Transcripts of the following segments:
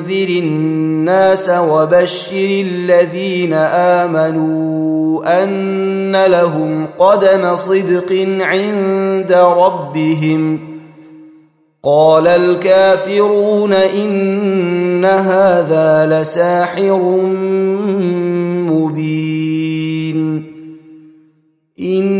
أنذر الناس وبشر الذين آمنوا أن لهم قدم صدق عند ربهم قال الكافرون إن هذا لساحر مبين إن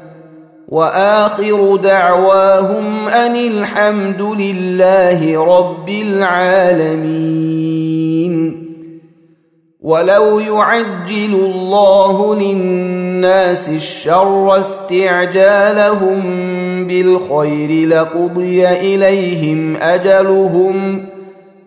وآخر دعواهم أن الحمد لله رب العالمين. ولو يعجل الله للناس الشر استعجالهم بالخير لقضي إليهم أجلهم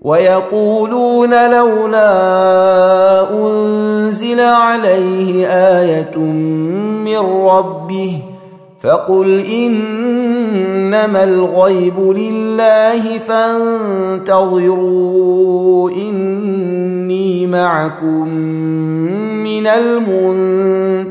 ويقولون لولا أنزل عليه آية من ربه فقل إنما الغيب لله فانتظروا إني معكم من المنتظرين.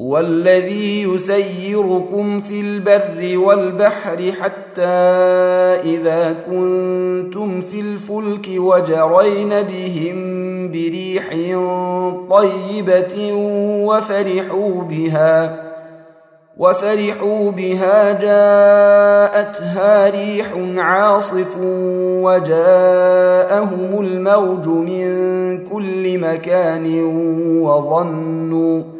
والذي يسيركم في البر والبحر حتى إذا كنتم في الفلك وجرين بهم بريح طيبة وفرحوا بها وفرحوا بها جاءتها ريح عاصف وجاءهم الموج من كل مكان وظنوا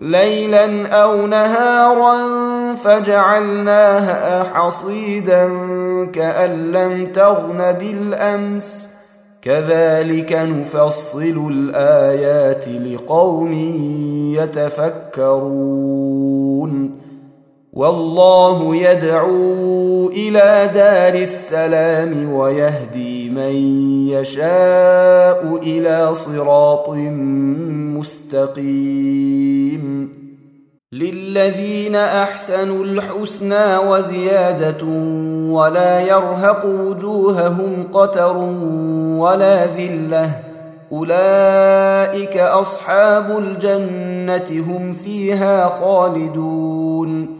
ليلا أو نهارا فجعلناها حصيدا كأن لم تغن بالأمس. كذلك نفصل الآيات لقوم يتفكرون. والله يدعو إلى دار السلام ويهدي من يشاء إلى صراط مستقيم. للذين أحسنوا الحسنى وزيادة ولا يرهق وجوههم قتر ولا ذلة. أولئك أصحاب الجنة هم فيها خالدون.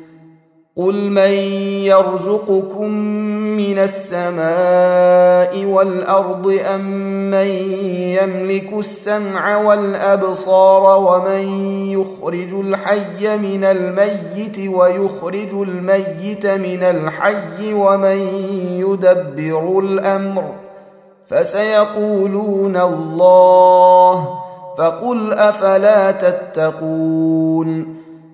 قل من يرزقكم من السماء والارض ام من يملك السمع والابصار ومن يخرج الحي من الميت ويخرج الميت من الحي ومن يدبر الامر فسيقولون الله فقل افلا تتقون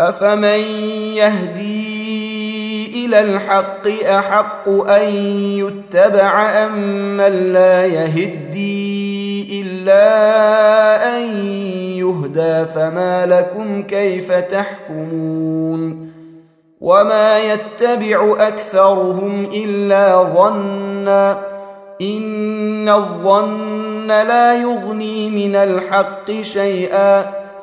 افمن يهدي إلى الحق احق ان يتبع ام من لا يهدي الا ان يهدى فما لكم كيف تحكمون وما يتبع اكثرهم الا ظنا ان الظن لا يغني من الحق شيئا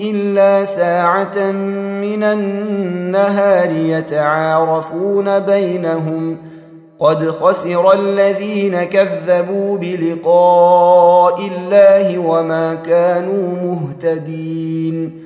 إلا ساعة من النهار يتعارفون بينهم. قد خسر الذين كذبوا بلقاء الله وما كانوا مهتدين.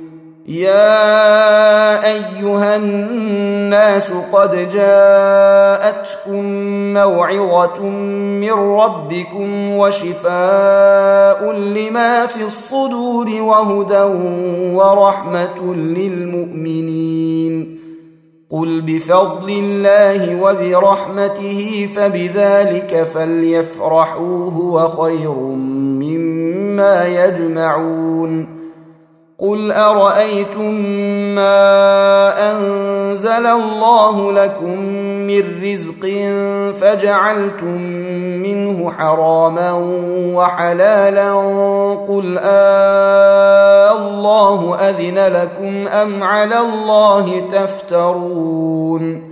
يا أيها الناس قد جاءتكم موعظة من ربكم وشفاء لما في الصدور وهدى ورحمة للمؤمنين. قل بفضل الله وبرحمته فبذلك فليفرحوا هو خير مما يجمعون. قل ارايتم ما انزل الله لكم من رزق فجعلتم منه حراما وحلالا قل آه الله اذن لكم ام على الله تفترون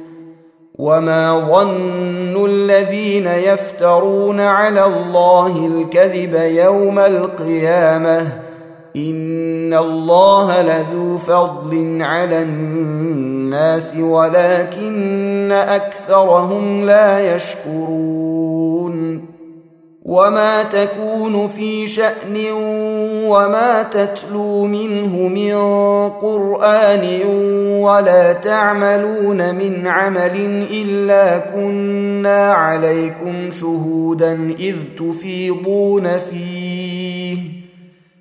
وما ظن الذين يفترون على الله الكذب يوم القيامه ان الله لذو فضل على الناس ولكن اكثرهم لا يشكرون وما تكون في شان وما تتلو منه من قران ولا تعملون من عمل الا كنا عليكم شهودا اذ تفيضون فيه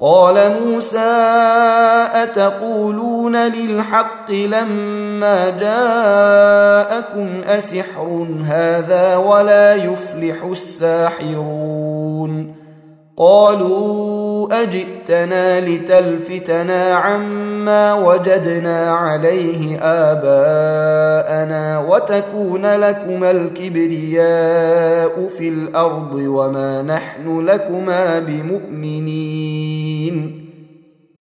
قال موسى أتقولون للحق لما جاءكم أسحر هذا ولا يفلح الساحرون قالوا أجئتنا لتلفتنا عما وجدنا عليه آباءنا وتكون لكما الكبرياء في الأرض وما نحن لكما بمؤمنين.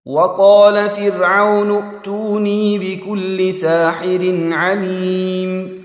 وقال فرعون ائتوني بكل ساحر عليم.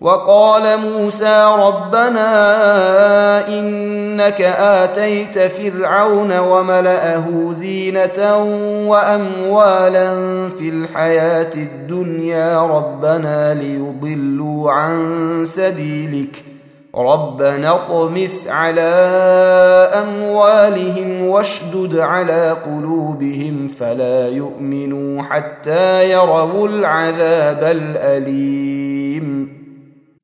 وقال موسى ربنا إنك آتيت فرعون وملأه زينة وأموالا في الحياة الدنيا ربنا ليضلوا عن سبيلك ربنا اطمس على أموالهم واشدد على قلوبهم فلا يؤمنوا حتى يروا العذاب الأليم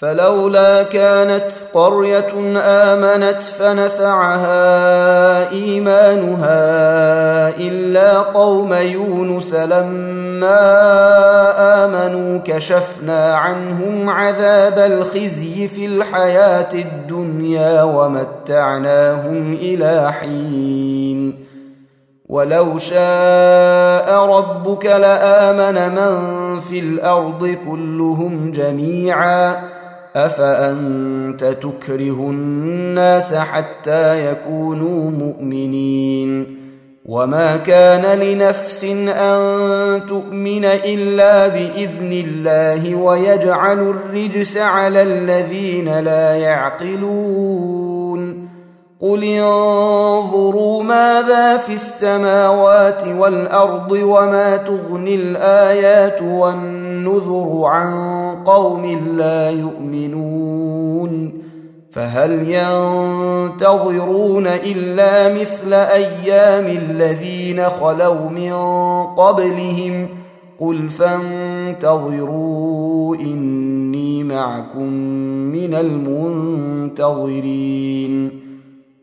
فلولا كانت قرية آمنت فنفعها إيمانها إلا قوم يونس لما آمنوا كشفنا عنهم عذاب الخزي في الحياة الدنيا ومتعناهم إلى حين. ولو شاء ربك لآمن من في الأرض كلهم جميعا. أفأنت تكره الناس حتى يكونوا مؤمنين؟ وما كان لنفس أن تؤمن إلا بإذن الله ويجعل الرجس على الذين لا يعقلون. قل انظروا ماذا في السماوات والأرض وما تغني الآيات والنذر عن قوم لا يؤمنون فهل ينتظرون إلا مثل أيام الذين خلوا من قبلهم قل فانتظروا إني معكم من المنتظرين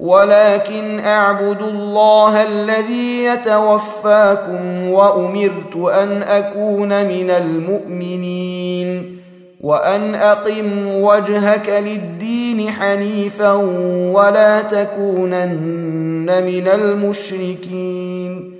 ولكن أعبد الله الذي يتوفاكم وأمرت أن أكون من المؤمنين وأن أقم وجهك للدين حنيفا ولا تكونن من المشركين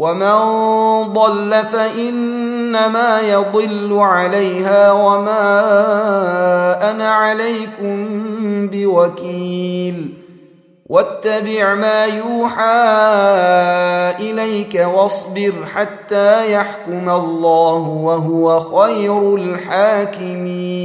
ومن ضل فانما يضل عليها وما أنا عليكم بوكيل واتبع ما يوحى اليك واصبر حتى يحكم الله وهو خير الحاكمين